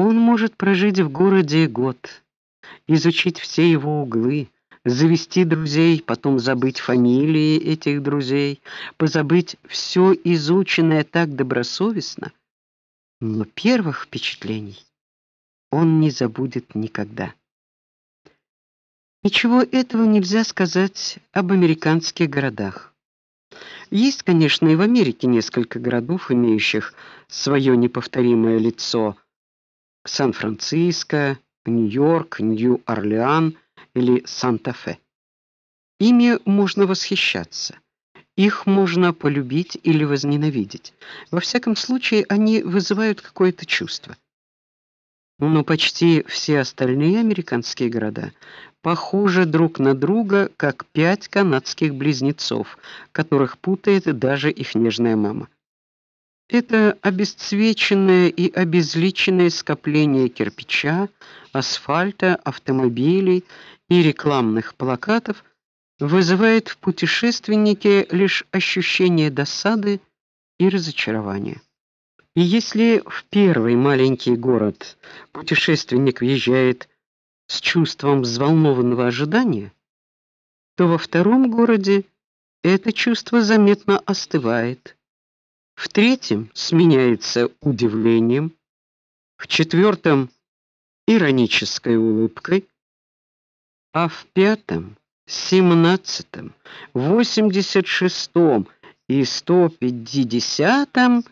Он может прожить в городе год, изучить все его углы, завести друзей, потом забыть фамилии этих друзей, позабыть все изученное так добросовестно, но первых впечатлений он не забудет никогда. Ничего этого нельзя сказать об американских городах. Есть, конечно, и в Америке несколько городов, имеющих свое неповторимое лицо. Сан-Франциско, Нью-Йорк, Нью-Орлеан или Санта-Фе. Ими можно восхищаться. Их можно полюбить или возненавидеть. Во всяком случае, они вызывают какое-то чувство. Но почти все остальные американские города похожи друг на друга, как пять канадских близнецов, которых путает даже их нежная мама. Это обесцвеченное и обезличенное скопление кирпича, асфальта, автомобилей и рекламных плакатов вызывает в путешественнике лишь ощущение досады и разочарования. И если в первый маленький город путешественник въезжает с чувством взволнованного ожидания, то во втором городе это чувство заметно остывает. В третьем сменяется удивлением, в четвертом иронической улыбкой, а в пятом, семнадцатом, восемьдесят шестом и сто пятидесятом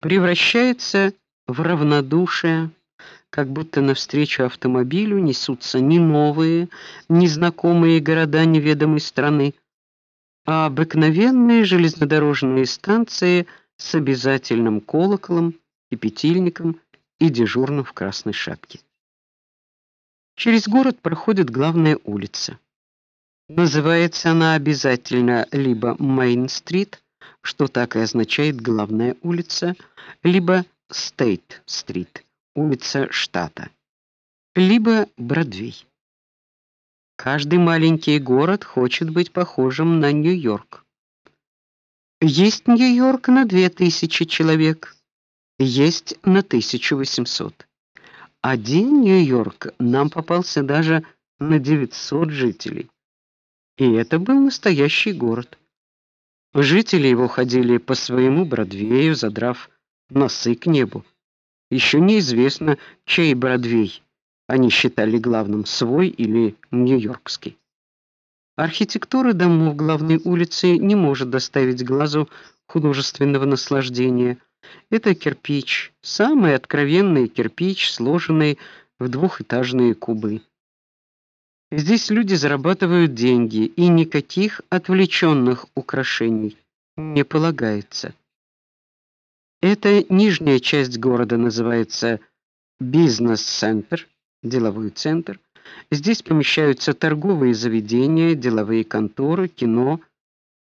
превращается в равнодушие как будто навстречу автомобилю несутся не новые, незнакомые города неведомой страны, а обыкновенные железнодорожные станции с обязательным колоколом и петельником и дежурным в красной шапке. Через город проходит главная улица. Называется она обязательно либо Мейн-стрит, что так и означает главная улица, либо Стейт-стрит улица штата, либо Бродвей. Каждый маленький город хочет быть похожим на Нью-Йорк. Есть Нью-Йорк на 2000 человек, есть на 1800. Один Нью-Йорк нам попался даже на 900 жителей. И это был настоящий город. Жители его ходили по своему Бродвею, задрав носы к небу. Еще неизвестно, чей Бродвей они считали главным, свой или нью-йоркский. Архитектура домов главной улицы не может доставить глазу художественного наслаждения. Это кирпич, самый откровенный кирпич, сложенный в двухэтажные кубы. Здесь люди зарабатывают деньги, и никаких отвлеченных украшений не полагается. Эта нижняя часть города называется бизнес-центр, деловой центр. Здесь помещаются торговые заведения, деловые конторы, кино,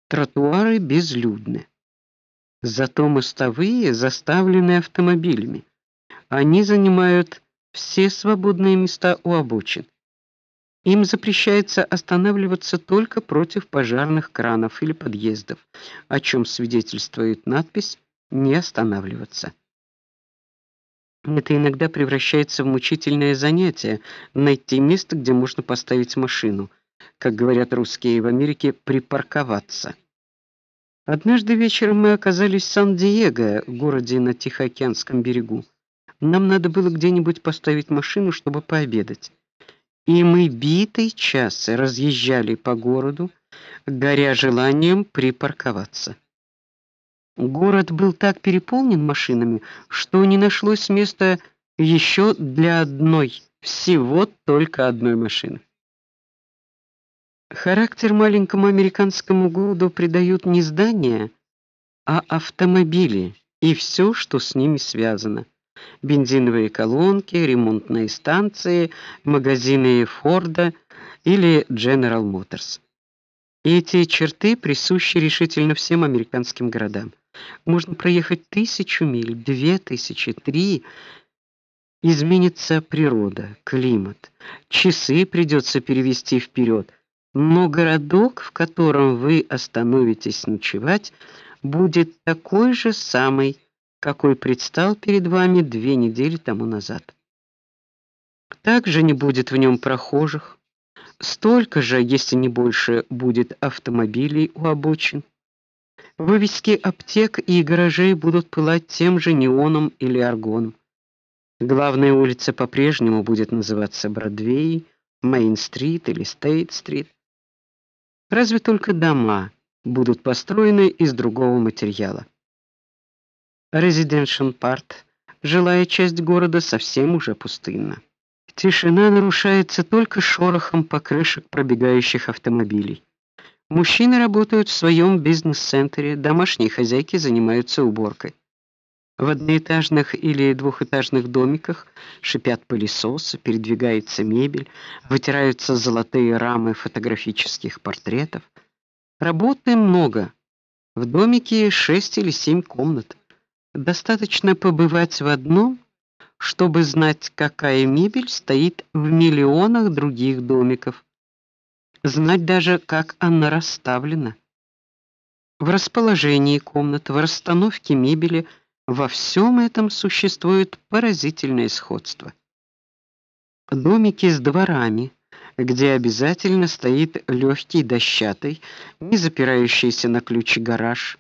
тротуары безлюдны. Зато мостовые заставлены автомобилями. Они занимают все свободные места у обочин. Им запрещается останавливаться только против пожарных кранов или подъездов, о чем свидетельствует надпись не останавливаться. Это иногда превращается в мучительное занятие найти место, где можно поставить машину, как говорят русские в Америке, припарковаться. Однажды вечером мы оказались в Сан-Диего, городе на Тихоокеанском берегу. Нам надо было где-нибудь поставить машину, чтобы пообедать. И мы битый час разъезжали по городу, горя желанием припарковаться. Город был так переполнен машинами, что не нашлось места еще для одной, всего только одной машины. Характер маленькому американскому городу придают не здания, а автомобили и все, что с ними связано. Бензиновые колонки, ремонтные станции, магазины Форда или General Motors. эти черты присущи решительно всем американским городам. Можно проехать тысячу миль, две тысячи, три. Изменится природа, климат. Часы придется перевести вперед, но городок, в котором вы остановитесь ночевать, будет такой же самый, какой предстал перед вами две недели тому назад. Также не будет в нем прохожих, столько же, если не больше, будет автомобилей у обочин. Вывески аптек и гаражей будут пылать тем же неоном или аргоном. Главная улица по-прежнему будет называться Бродвей, Мейн-стрит или Стейт-стрит. Разве только дома будут построены из другого материала. Residential Part, жилая часть города совсем уже пустынна. Тишина нарушается только шорохом покрышек пробегающих автомобилей. Мужчины работают в своем бизнес-центре, домашние хозяйки занимаются уборкой. В одноэтажных или двухэтажных домиках шипят пылесосы, передвигается мебель, вытираются золотые рамы фотографических портретов. Работы много. В домике шесть или семь комнат. Достаточно побывать в одном, чтобы знать, какая мебель стоит в миллионах других домиков знать даже, как она расставлена. В расположении комнат, в расстановке мебели, во всем этом существует поразительное сходство. Домики с дворами, где обязательно стоит легкий дощатый, не запирающийся на ключ гараж,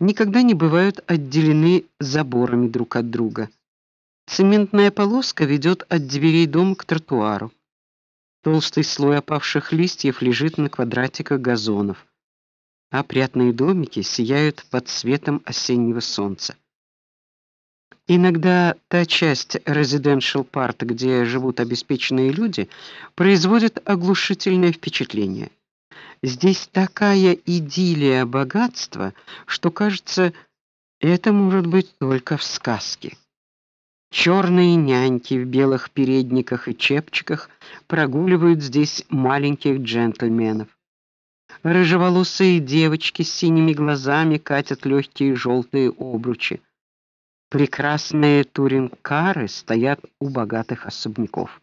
никогда не бывают отделены заборами друг от друга. Цементная полоска ведет от дверей дома к тротуару. Толстый слой опавших листьев лежит на квадратиках газонов. Опрятные домики сияют под светом осеннего солнца. Иногда та часть residential part, где живут обеспеченные люди, производит оглушительное впечатление. Здесь такая идиллия богатства, что кажется, это может быть только в сказке. Черные няньки в белых передниках и чепчиках прогуливают здесь маленьких джентльменов. Рыжеволосые девочки с синими глазами катят легкие желтые обручи. Прекрасные туринкары стоят у богатых особняков.